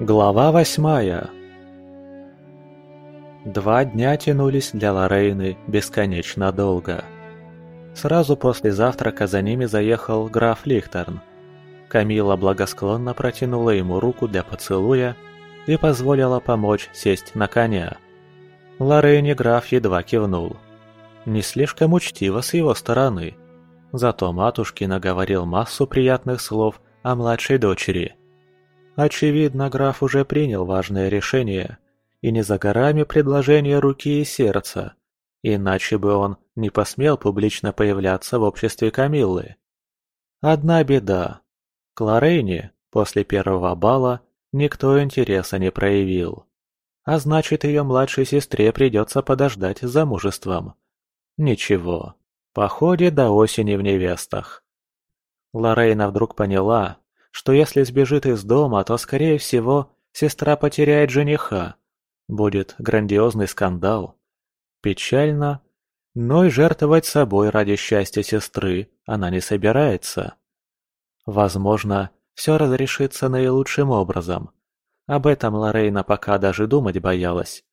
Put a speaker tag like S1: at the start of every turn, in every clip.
S1: Глава восьмая Два дня тянулись для Лорейны бесконечно долго. Сразу после завтрака за ними заехал граф Лихтерн. Камила благосклонно протянула ему руку для поцелуя и позволила помочь сесть на коня. Лорейне граф едва кивнул. Не слишком учтиво с его стороны. Зато матушке наговорил массу приятных слов о младшей дочери – Очевидно, граф уже принял важное решение, и не за горами предложение руки и сердца, иначе бы он не посмел публично появляться в обществе Камиллы. Одна беда. К Лорейне после первого бала никто интереса не проявил. А значит, ее младшей сестре придется подождать с замужеством. Ничего, походит до осени в невестах. Лорейна вдруг поняла, что если сбежит из дома, то, скорее всего, сестра потеряет жениха. Будет грандиозный скандал. Печально, но и жертвовать собой ради счастья сестры она не собирается. Возможно, все разрешится наилучшим образом. Об этом Лорейна пока даже думать боялась.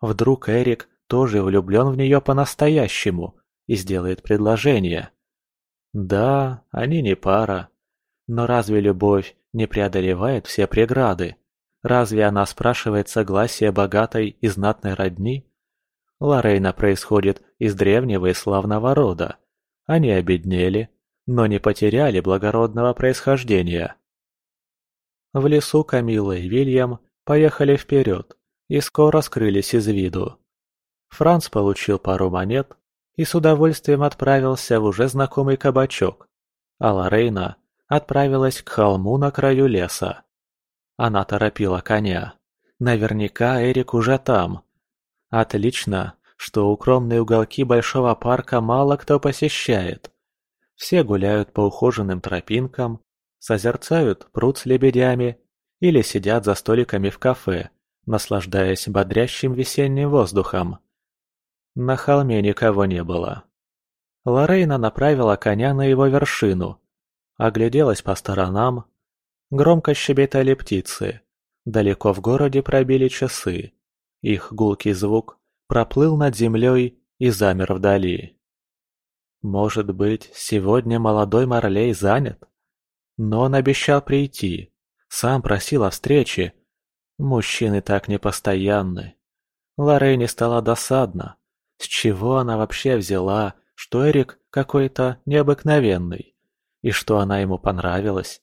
S1: Вдруг Эрик тоже влюблен в нее по-настоящему и сделает предложение. Да, они не пара, но разве любовь не преодолевает все преграды? Разве она спрашивает согласия богатой и знатной родни? Лорейна происходит из древнего и славного рода. Они обеднели, но не потеряли благородного происхождения. В лесу Камилла и Вильям поехали вперед и скоро скрылись из виду. Франц получил пару монет и с удовольствием отправился в уже знакомый кабачок, а Лорейна отправилась к холму на краю леса. Она торопила коня. Наверняка Эрик уже там. Отлично, что укромные уголки большого парка мало кто посещает. Все гуляют по ухоженным тропинкам, созерцают пруд с лебедями или сидят за столиками в кафе, наслаждаясь бодрящим весенним воздухом. На холме никого не было. Лорейна направила коня на его вершину Огляделась по сторонам. Громко щебетали птицы. Далеко в городе пробили часы. Их гулкий звук проплыл над землей и замер вдали. Может быть, сегодня молодой Марлей занят? Но он обещал прийти. Сам просил о встрече. Мужчины так непостоянны. Лорейне стало досадно. С чего она вообще взяла, что Эрик какой-то необыкновенный? И что она ему понравилась,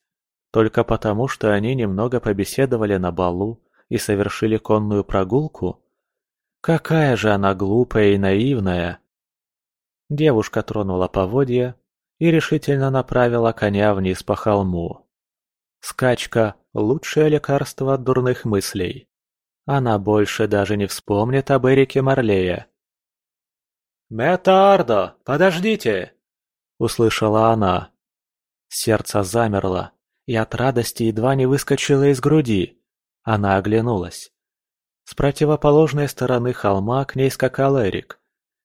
S1: только потому, что они немного побеседовали на балу и совершили конную прогулку? Какая же она глупая и наивная! Девушка тронула поводья и решительно направила коня вниз по холму. Скачка – лучшее лекарство от дурных мыслей. Она больше даже не вспомнит об Эрике Марлея. «Метардо, подождите!» – услышала она. Сердце замерло, и от радости едва не выскочило из груди. Она оглянулась. С противоположной стороны холма к ней скакал Эрик.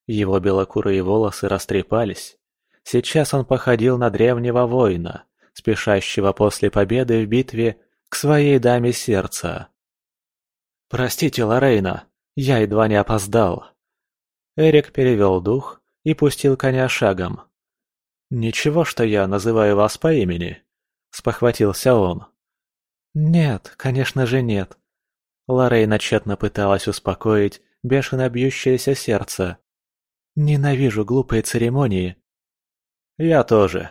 S1: Его белокурые волосы растрепались. Сейчас он походил на древнего воина, спешащего после победы в битве к своей даме сердца. «Простите, Лорейна, я едва не опоздал». Эрик перевел дух и пустил коня шагом. «Ничего, что я называю вас по имени», — спохватился он. «Нет, конечно же нет». Лоррейна тщетно пыталась успокоить бешено бьющееся сердце. «Ненавижу глупые церемонии». «Я тоже.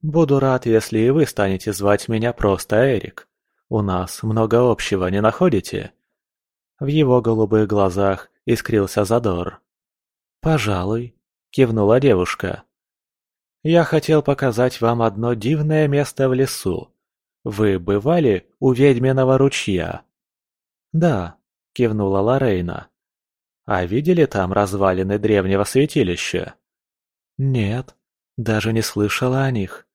S1: Буду рад, если и вы станете звать меня просто Эрик. У нас много общего, не находите?» В его голубых глазах искрился задор. «Пожалуй», — кивнула девушка. Я хотел показать вам одно дивное место в лесу. Вы бывали у ведьминого ручья?» «Да», — кивнула Лорейна. «А видели там развалины древнего святилища?» «Нет, даже не слышала о них».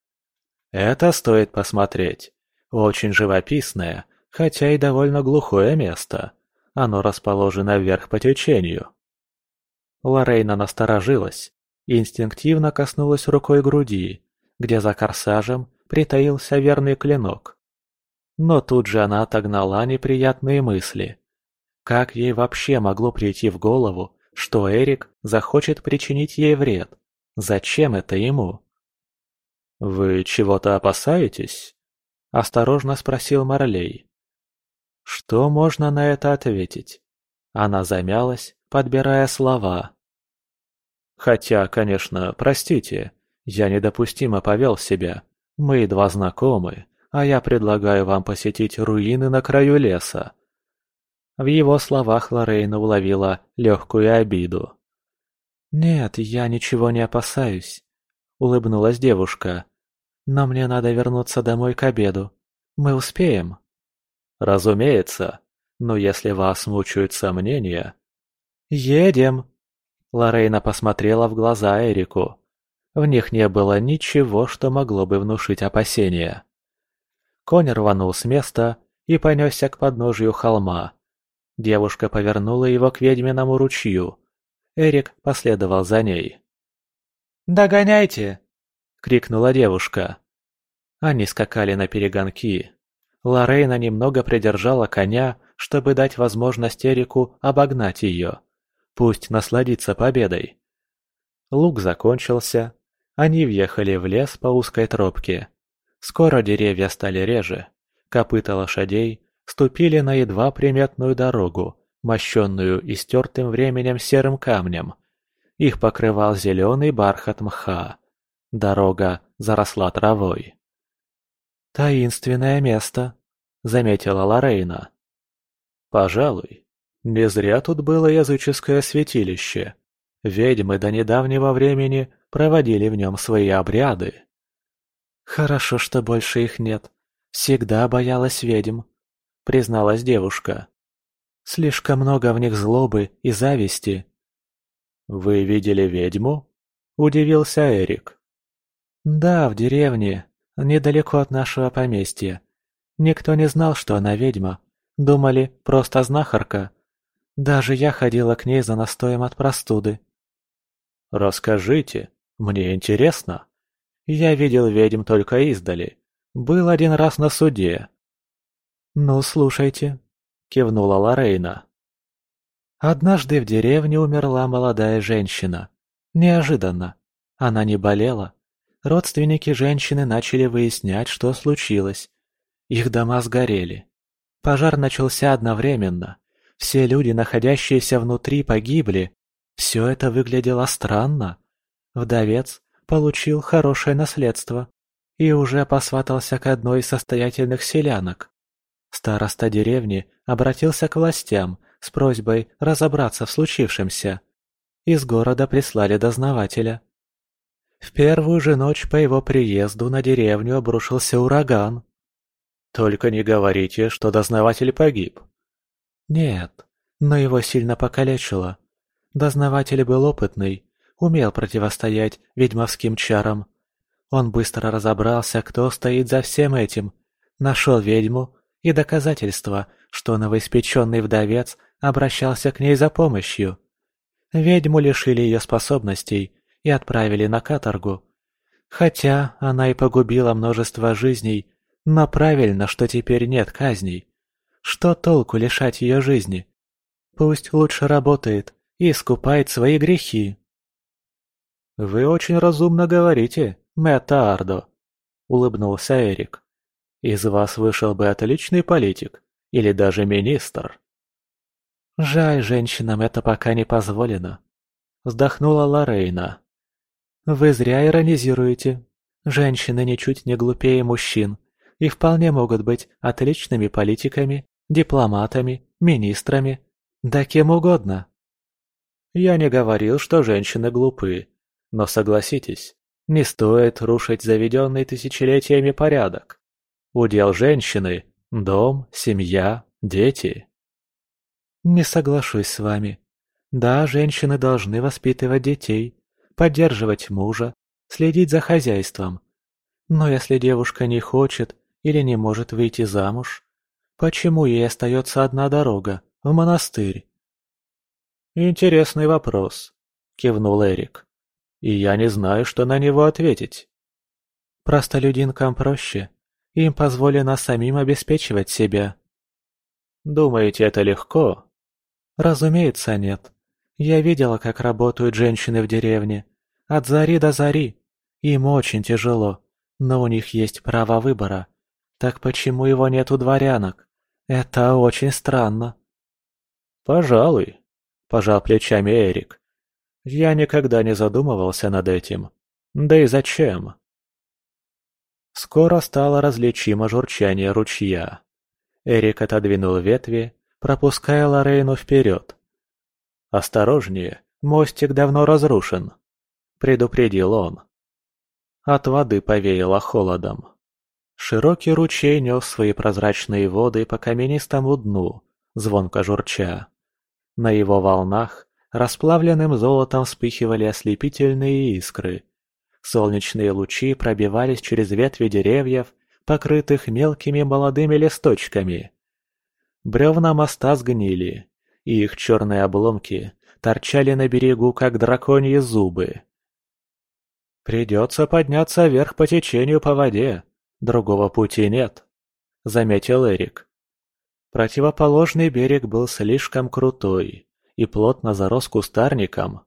S1: «Это стоит посмотреть. Очень живописное, хотя и довольно глухое место. Оно расположено вверх по течению». Лорейна насторожилась инстинктивно коснулась рукой груди, где за корсажем притаился верный клинок. Но тут же она отогнала неприятные мысли. Как ей вообще могло прийти в голову, что Эрик захочет причинить ей вред? Зачем это ему? «Вы чего-то опасаетесь?» – осторожно спросил Марлей. Что можно на это ответить? Она замялась, подбирая слова. Хотя, конечно, простите, я недопустимо повел себя. Мы едва знакомы, а я предлагаю вам посетить руины на краю леса. В его словах Лорейна уловила легкую обиду. «Нет, я ничего не опасаюсь», — улыбнулась девушка. «Но мне надо вернуться домой к обеду. Мы успеем?» «Разумеется. Но если вас мучают сомнения...» «Едем!» Лорейна посмотрела в глаза Эрику. В них не было ничего, что могло бы внушить опасения. Конь рванул с места и понесся к подножию холма. Девушка повернула его к ведьминому ручью. Эрик последовал за ней. «Догоняйте!» — крикнула девушка. Они скакали на перегонки. Лорейна немного придержала коня, чтобы дать возможность Эрику обогнать ее. Пусть насладится победой. Лук закончился. Они въехали в лес по узкой тропке. Скоро деревья стали реже. Копыта лошадей ступили на едва приметную дорогу, мощенную истертым временем серым камнем. Их покрывал зеленый бархат мха. Дорога заросла травой. «Таинственное место», — заметила Лорейна. «Пожалуй. Не зря тут было языческое святилище. Ведьмы до недавнего времени проводили в нем свои обряды». «Хорошо, что больше их нет. Всегда боялась ведьм», — призналась девушка. «Слишком много в них злобы и зависти». «Вы видели ведьму?» — удивился Эрик. «Да, в деревне, недалеко от нашего поместья. Никто не знал, что она ведьма. Думали, просто знахарка. Даже я ходила к ней за настоем от простуды. «Расскажите, мне интересно. Я видел ведьм только издали. Был один раз на суде». «Ну, слушайте», — кивнула Лорейна. Однажды в деревне умерла молодая женщина. Неожиданно. Она не болела, Родственники женщины начали выяснять, что случилось. Их дома сгорели. Пожар начался одновременно. Все люди, находящиеся внутри, погибли. Все это выглядело странно. Вдовец получил хорошее наследство и уже посватался к одной из состоятельных селянок. Староста деревни обратился к властям с просьбой разобраться в случившемся. Из города прислали дознавателя. В первую же ночь по его приезду на деревню обрушился ураган. Только не говорите, что дознаватель погиб. Нет, но его сильно покалечило. Дознаватель был опытный, умел противостоять ведьмовским чарам. Он быстро разобрался, кто стоит за всем этим, нашел ведьму и доказательства, что новоиспеченный вдовец обращался к ней за помощью. Ведьму лишили ее способностей, и отправили на каторгу. Хотя она и погубила множество жизней, но правильно, что теперь нет казней. Что толку лишать ее жизни? Пусть лучше работает и искупает свои грехи. «Вы очень разумно говорите, Мэтта Ардо», — улыбнулся Эрик. «Из вас вышел бы отличный политик или даже министр». «Жаль, женщинам это пока не позволено», — вздохнула Лорейна. Вы зря иронизируете. Женщины ничуть не глупее мужчин и вполне могут быть отличными политиками, дипломатами, министрами, да кем угодно. Я не говорил, что женщины глупы, но согласитесь, не стоит рушить заведенный тысячелетиями порядок. Удел женщины – дом, семья, дети. Не соглашусь с вами. Да, женщины должны воспитывать детей, поддерживать мужа, следить за хозяйством. Но если девушка не хочет или не может выйти замуж, почему ей остается одна дорога – в монастырь? «Интересный вопрос», – кивнул Эрик. «И я не знаю, что на него ответить». «Простолюдинкам проще. Им позволено самим обеспечивать себя. Думаете, это легко? Разумеется, нет. Я видела, как работают женщины в деревне. От зари до зари. Им очень тяжело, но у них есть право выбора. Так почему его нет у дворянок? Это очень странно. Пожалуй, пожал плечами Эрик. Я никогда не задумывался над этим. Да и зачем? Скоро стало различимо журчание ручья. Эрик отодвинул ветви, пропуская Лорейну вперед. «Осторожнее, мостик давно разрушен», — предупредил он. От воды повеяло холодом. Широкий ручей нес свои прозрачные воды по каменистому дну, звонко журча. На его волнах расплавленным золотом вспыхивали ослепительные искры. Солнечные лучи пробивались через ветви деревьев, покрытых мелкими молодыми листочками. Бревна моста сгнили, и их черные обломки торчали на берегу, как драконьи зубы. «Придется подняться вверх по течению по воде, другого пути нет», — заметил Эрик. Противоположный берег был слишком крутой и плотно зарос кустарником.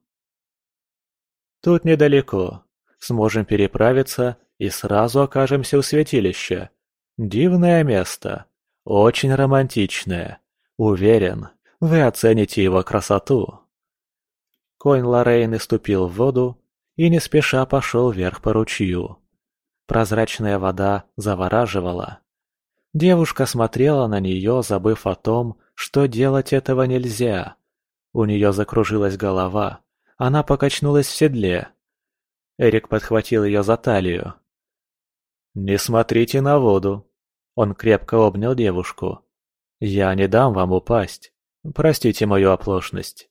S1: «Тут недалеко. Сможем переправиться и сразу окажемся у святилища. Дивное место. Очень романтичное. Уверен, вы оцените его красоту». Конь Лоррейны ступил в воду и не спеша пошел вверх по ручью. Прозрачная вода завораживала. Девушка смотрела на нее, забыв о том, что делать этого нельзя. У нее закружилась голова, она покачнулась в седле. Эрик подхватил ее за талию. «Не смотрите на воду!» Он крепко обнял девушку. «Я не дам вам упасть. Простите мою оплошность».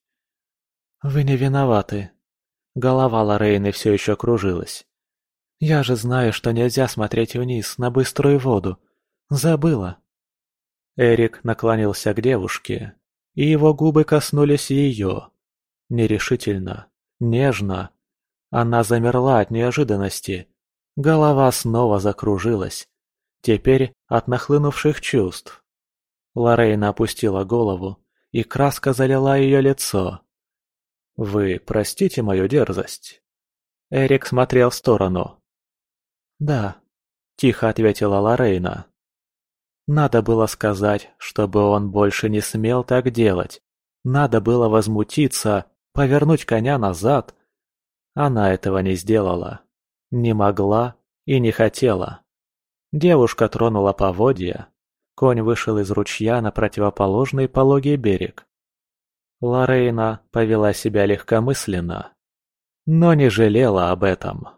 S1: «Вы не виноваты». Голова Лорейны все еще кружилась. «Я же знаю, что нельзя смотреть вниз на быструю воду. Забыла. Эрик наклонился к девушке, и его губы коснулись ее. Нерешительно, нежно. Она замерла от неожиданности. Голова снова закружилась. Теперь от нахлынувших чувств. Лорейна опустила голову, и краска залила ее лицо. «Вы простите мою дерзость?» Эрик смотрел в сторону. «Да», — тихо ответила Лорейна. Надо было сказать, чтобы он больше не смел так делать. Надо было возмутиться, повернуть коня назад. Она этого не сделала. Не могла и не хотела. Девушка тронула поводья. Конь вышел из ручья на противоположный пологий берег. Лорейна повела себя легкомысленно, но не жалела об этом.